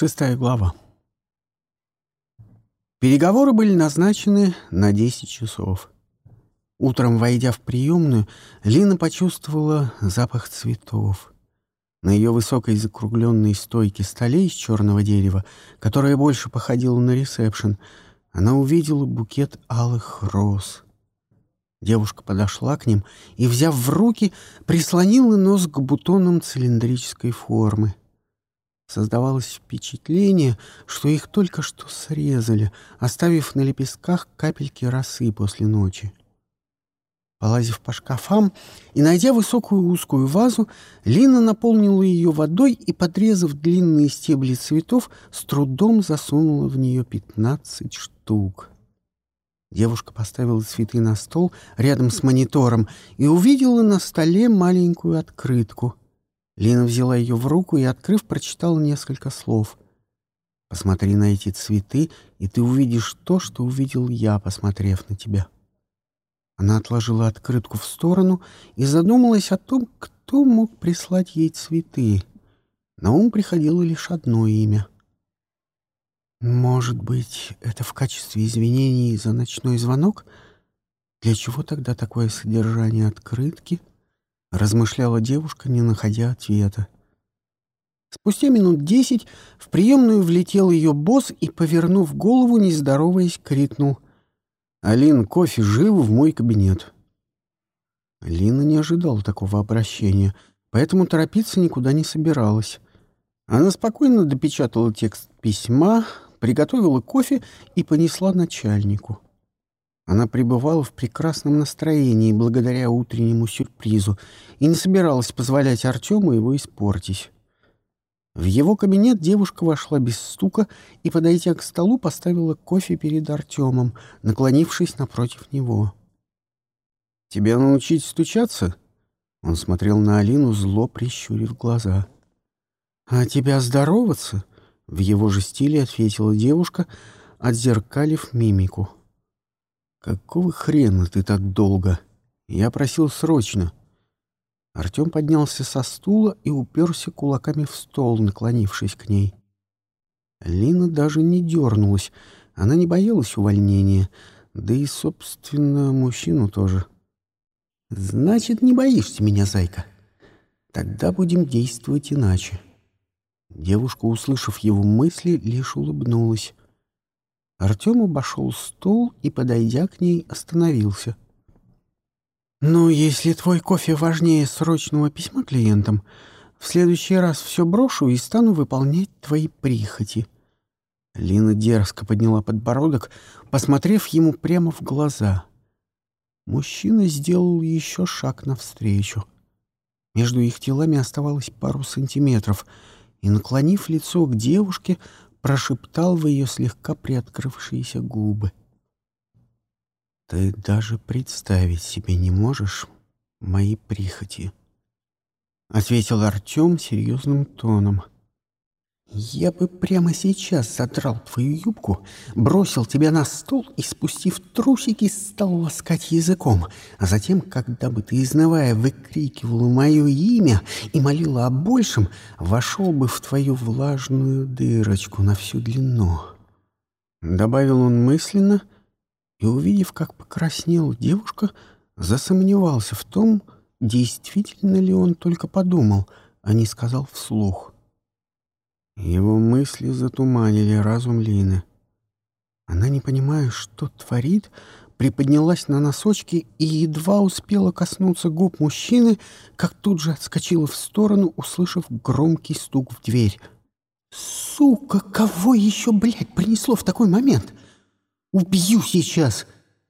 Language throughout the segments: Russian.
Шестая глава. Переговоры были назначены на 10 часов. Утром, войдя в приемную, Лина почувствовала запах цветов. На ее высокой закругленной стойке столе из черного дерева, которая больше походила на ресепшн, она увидела букет алых роз. Девушка подошла к ним и, взяв в руки, прислонила нос к бутонам цилиндрической формы. Создавалось впечатление, что их только что срезали, оставив на лепестках капельки росы после ночи. Полазив по шкафам и найдя высокую узкую вазу, Лина наполнила ее водой и, подрезав длинные стебли цветов, с трудом засунула в нее пятнадцать штук. Девушка поставила цветы на стол рядом с монитором и увидела на столе маленькую открытку — Лина взяла ее в руку и, открыв, прочитала несколько слов. «Посмотри на эти цветы, и ты увидишь то, что увидел я, посмотрев на тебя». Она отложила открытку в сторону и задумалась о том, кто мог прислать ей цветы. На ум приходило лишь одно имя. «Может быть, это в качестве извинений за ночной звонок? Для чего тогда такое содержание открытки?» — размышляла девушка, не находя ответа. Спустя минут десять в приемную влетел ее босс и, повернув голову, не здороваясь, крикнул. «Алин, кофе живо в мой кабинет». Лина не ожидала такого обращения, поэтому торопиться никуда не собиралась. Она спокойно допечатала текст письма, приготовила кофе и понесла начальнику. Она пребывала в прекрасном настроении благодаря утреннему сюрпризу и не собиралась позволять Артему его испортить. В его кабинет девушка вошла без стука и, подойдя к столу, поставила кофе перед Артемом, наклонившись напротив него. «Тебя научить стучаться?» Он смотрел на Алину, зло прищурив глаза. «А тебя здороваться?» — в его же стиле ответила девушка, отзеркалив мимику. «Какого хрена ты так долго? Я просил срочно». Артем поднялся со стула и уперся кулаками в стол, наклонившись к ней. Лина даже не дернулась. Она не боялась увольнения, да и, собственно, мужчину тоже. «Значит, не боишься меня, зайка? Тогда будем действовать иначе». Девушка, услышав его мысли, лишь улыбнулась. Артем обошел стол и, подойдя к ней, остановился. «Ну, если твой кофе важнее срочного письма клиентам, в следующий раз все брошу и стану выполнять твои прихоти». Лина дерзко подняла подбородок, посмотрев ему прямо в глаза. Мужчина сделал еще шаг навстречу. Между их телами оставалось пару сантиметров, и, наклонив лицо к девушке, прошептал в ее слегка приоткрывшиеся губы. «Ты даже представить себе не можешь мои прихоти», — ответил Артем серьезным тоном. — я бы прямо сейчас задрал твою юбку, бросил тебя на стол и, спустив трусики, стал ласкать языком, а затем, когда бы ты, изнывая, выкрикивала мое имя и молила о большем, вошел бы в твою влажную дырочку на всю длину. Добавил он мысленно и, увидев, как покраснела девушка, засомневался в том, действительно ли он только подумал, а не сказал вслух — его мысли затуманили разум Лины. Она, не понимая, что творит, приподнялась на носочки и едва успела коснуться губ мужчины, как тут же отскочила в сторону, услышав громкий стук в дверь. «Сука, кого еще, блядь, принесло в такой момент? Убью сейчас!»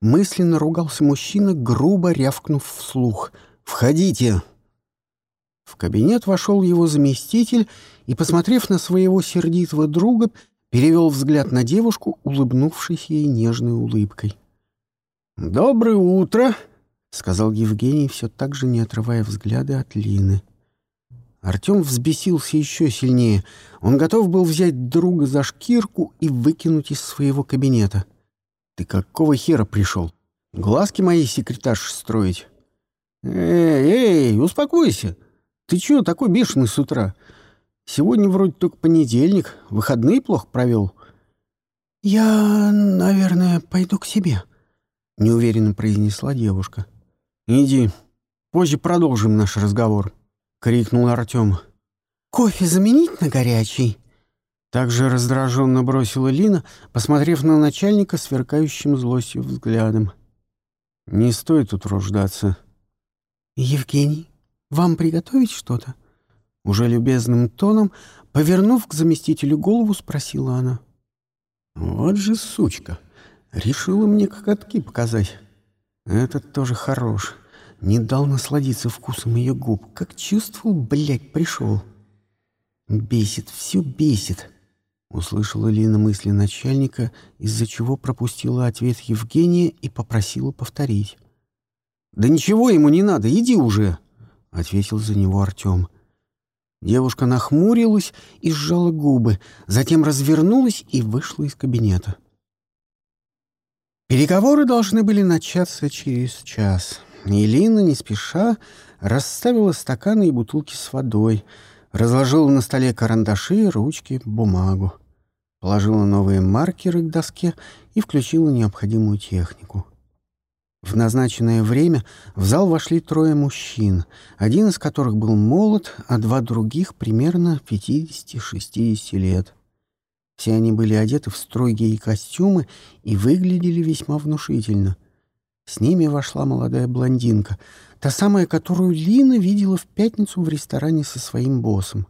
Мысленно ругался мужчина, грубо рявкнув вслух. «Входите!» В кабинет вошел его заместитель и, посмотрев на своего сердитого друга, перевел взгляд на девушку, улыбнувшись ей нежной улыбкой. «Доброе утро!» — сказал Евгений, все так же не отрывая взгляды от Лины. Артем взбесился еще сильнее. Он готов был взять друга за шкирку и выкинуть из своего кабинета. «Ты какого хера пришел? Глазки моей секретарши строить?» «Эй, эй, успокойся! Ты чего такой бешеный с утра? Сегодня вроде только понедельник. Выходные плохо провел». «Я, наверное, пойду к себе», — неуверенно произнесла девушка. «Иди. Позже продолжим наш разговор», — крикнул Артем. «Кофе заменить на горячий?» Также раздраженно бросила Лина, посмотрев на начальника сверкающим злостью взглядом. «Не стоит утруждаться». «Евгений, вам приготовить что-то?» Уже любезным тоном, повернув к заместителю голову, спросила она. «Вот же сучка! Решила мне коготки показать. Этот тоже хорош. Не дал насладиться вкусом ее губ. Как чувствовал, блядь, пришел. Бесит, все бесит. Услышала Лина мысли начальника, из-за чего пропустила ответ Евгения и попросила повторить. «Да ничего ему не надо, иди уже!» — ответил за него Артем. Девушка нахмурилась и сжала губы, затем развернулась и вышла из кабинета. Переговоры должны были начаться через час. Елена, не спеша, расставила стаканы и бутылки с водой, разложила на столе карандаши, ручки, бумагу положила новые маркеры к доске и включила необходимую технику. В назначенное время в зал вошли трое мужчин, один из которых был молод, а два других примерно 50-60 лет. Все они были одеты в строгие костюмы и выглядели весьма внушительно. С ними вошла молодая блондинка, та самая, которую Лина видела в пятницу в ресторане со своим боссом.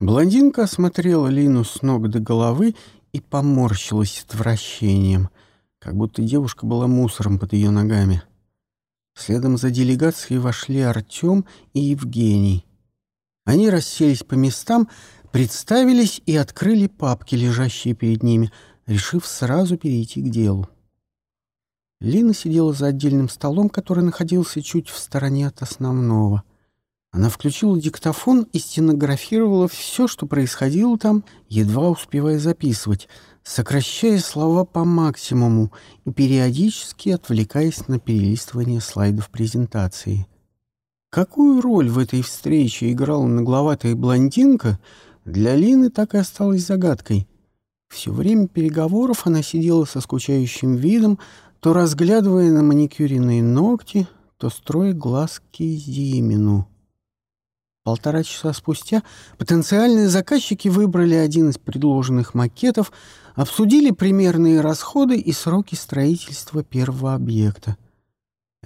Блондинка осмотрела Лину с ног до головы и поморщилась отвращением, как будто девушка была мусором под ее ногами. Следом за делегацией вошли Артем и Евгений. Они расселись по местам, представились и открыли папки, лежащие перед ними, решив сразу перейти к делу. Лина сидела за отдельным столом, который находился чуть в стороне от основного. Она включила диктофон и стенографировала все, что происходило там, едва успевая записывать, сокращая слова по максимуму и периодически отвлекаясь на перелистывание слайдов презентации. Какую роль в этой встрече играла нагловатая блондинка, для Лины так и осталась загадкой. Все время переговоров она сидела со скучающим видом, то разглядывая на маникюренные ногти, то строя глазки Зимину. Полтора часа спустя потенциальные заказчики выбрали один из предложенных макетов, обсудили примерные расходы и сроки строительства первого объекта.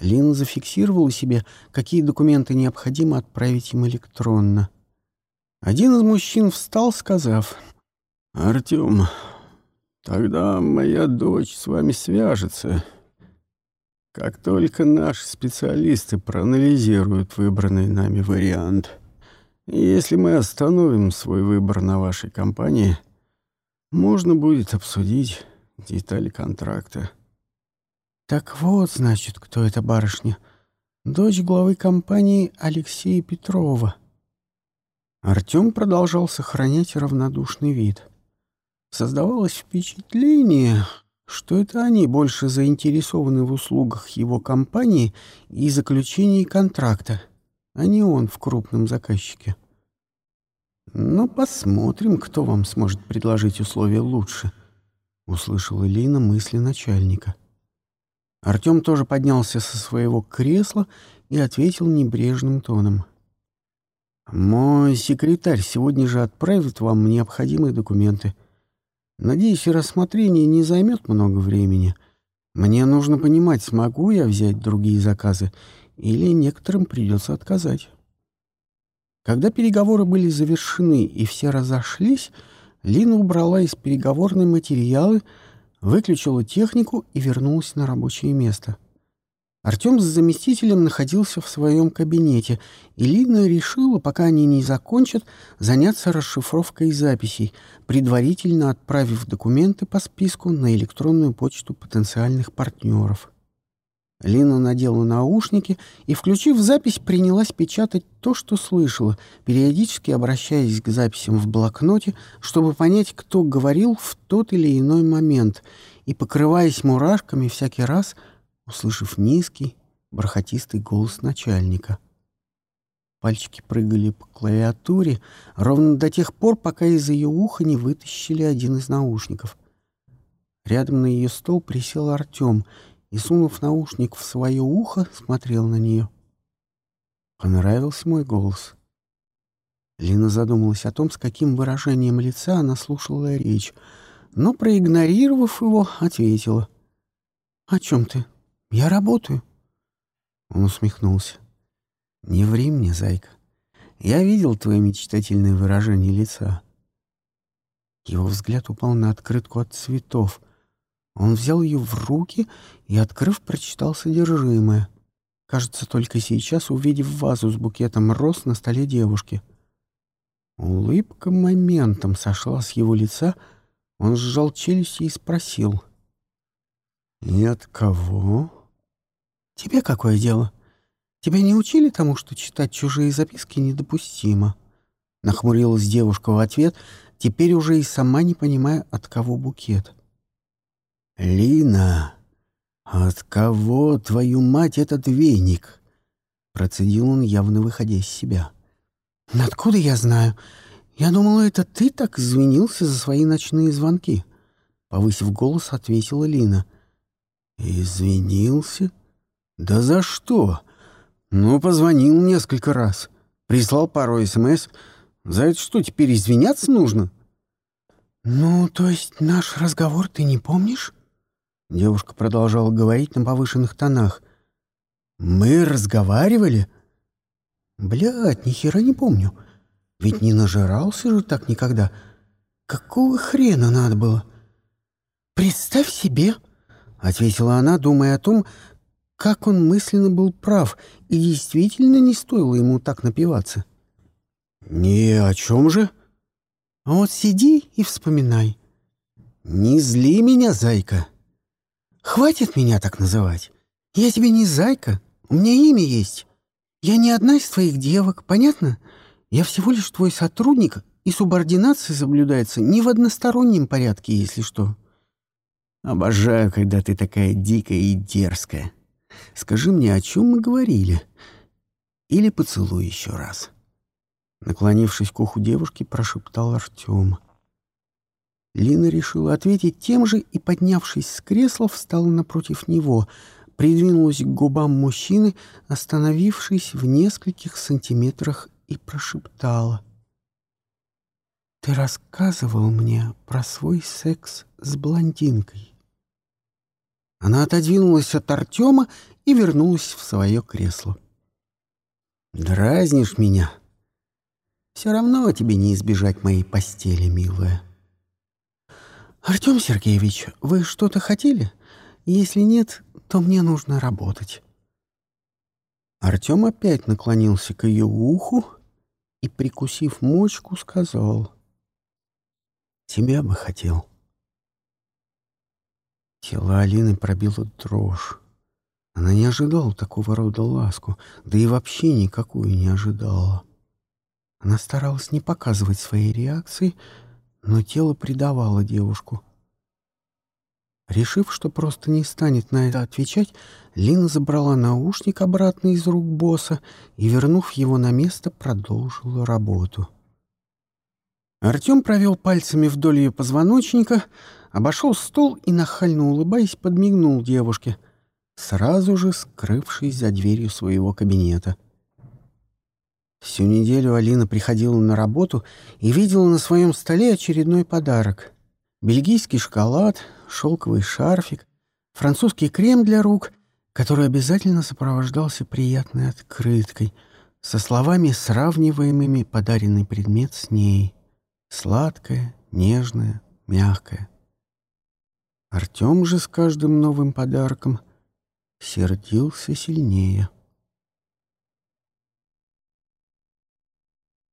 Лина зафиксировала себе, какие документы необходимо отправить им электронно. Один из мужчин встал, сказав, «Артем, тогда моя дочь с вами свяжется. Как только наши специалисты проанализируют выбранный нами вариант». Если мы остановим свой выбор на вашей компании, можно будет обсудить детали контракта. Так вот, значит, кто эта барышня. Дочь главы компании Алексея Петрова. Артем продолжал сохранять равнодушный вид. Создавалось впечатление, что это они больше заинтересованы в услугах его компании и заключении контракта а не он в крупном заказчике. «Ну, посмотрим, кто вам сможет предложить условия лучше», — услышала Лина мысли начальника. Артем тоже поднялся со своего кресла и ответил небрежным тоном. «Мой секретарь сегодня же отправит вам необходимые документы. Надеюсь, рассмотрение не займет много времени. Мне нужно понимать, смогу я взять другие заказы или некоторым придется отказать. Когда переговоры были завершены и все разошлись, Лина убрала из переговорной материалы, выключила технику и вернулась на рабочее место. Артем с заместителем находился в своем кабинете, и Лина решила, пока они не закончат, заняться расшифровкой записей, предварительно отправив документы по списку на электронную почту потенциальных партнеров. Лина надела наушники и, включив запись, принялась печатать то, что слышала, периодически обращаясь к записям в блокноте, чтобы понять, кто говорил в тот или иной момент, и покрываясь мурашками всякий раз, услышав низкий, бархатистый голос начальника. Пальчики прыгали по клавиатуре ровно до тех пор, пока из ее уха не вытащили один из наушников. Рядом на ее стол присел Артем и, сунув наушник в свое ухо, смотрел на нее. Понравился мой голос. Лина задумалась о том, с каким выражением лица она слушала речь, но, проигнорировав его, ответила. «О чем ты? Я работаю». Он усмехнулся. «Не ври мне, зайка. Я видел твое мечтательное выражение лица». Его взгляд упал на открытку от цветов. Он взял ее в руки и, открыв, прочитал содержимое. Кажется, только сейчас увидев вазу с букетом роз на столе девушки. Улыбка моментом сошла с его лица, он сжал челюсти и спросил. «И от кого?» «Тебе какое дело?» Тебя не учили тому, что читать чужие записки недопустимо?» Нахмурилась девушка в ответ, теперь уже и сама не понимая, от кого букет. «Лина, от кого, твою мать, этот веник?» Процедил он, явно выходя из себя. «Откуда я знаю? Я думала, это ты так извинился за свои ночные звонки». Повысив голос, ответила Лина. «Извинился? Да за что?» Ну, позвонил несколько раз. Прислал пару СМС. За это что, теперь извиняться нужно? Ну, то есть наш разговор ты не помнишь? Девушка продолжала говорить на повышенных тонах. Мы разговаривали? Блядь, ни хера не помню. Ведь не нажирался же так никогда. Какого хрена надо было? Представь себе, — ответила она, думая о том, как он мысленно был прав, и действительно не стоило ему так напиваться. «Не о чем же?» «А вот сиди и вспоминай». «Не зли меня, зайка». «Хватит меня так называть. Я тебе не зайка, у меня имя есть. Я не одна из твоих девок, понятно? Я всего лишь твой сотрудник, и субординация соблюдается не в одностороннем порядке, если что». «Обожаю, когда ты такая дикая и дерзкая», Скажи мне, о чем мы говорили? Или поцелуй еще раз?» Наклонившись к уху девушки, прошептал Артем. Лина решила ответить тем же и, поднявшись с кресла, встала напротив него, придвинулась к губам мужчины, остановившись в нескольких сантиметрах, и прошептала. «Ты рассказывал мне про свой секс с блондинкой». Она отодвинулась от Артема и вернулась в свое кресло. «Дразнишь меня? Все равно тебе не избежать моей постели, милая». «Артем Сергеевич, вы что-то хотели? Если нет, то мне нужно работать». Артем опять наклонился к ее уху и, прикусив мочку, сказал. «Тебя бы хотел». Тело Алины пробило дрожь. Она не ожидала такого рода ласку, да и вообще никакую не ожидала. Она старалась не показывать своей реакции, но тело предавало девушку. Решив, что просто не станет на это отвечать, Лина забрала наушник обратно из рук босса и, вернув его на место, продолжила работу. Артем провел пальцами вдоль ее позвоночника, обошел стол и, нахально улыбаясь, подмигнул девушке, сразу же скрывшись за дверью своего кабинета. Всю неделю Алина приходила на работу и видела на своем столе очередной подарок. Бельгийский шоколад, шелковый шарфик, французский крем для рук, который обязательно сопровождался приятной открыткой со словами, сравниваемыми подаренный предмет с ней — Сладкое, нежное, мягкое. Артем же с каждым новым подарком сердился сильнее —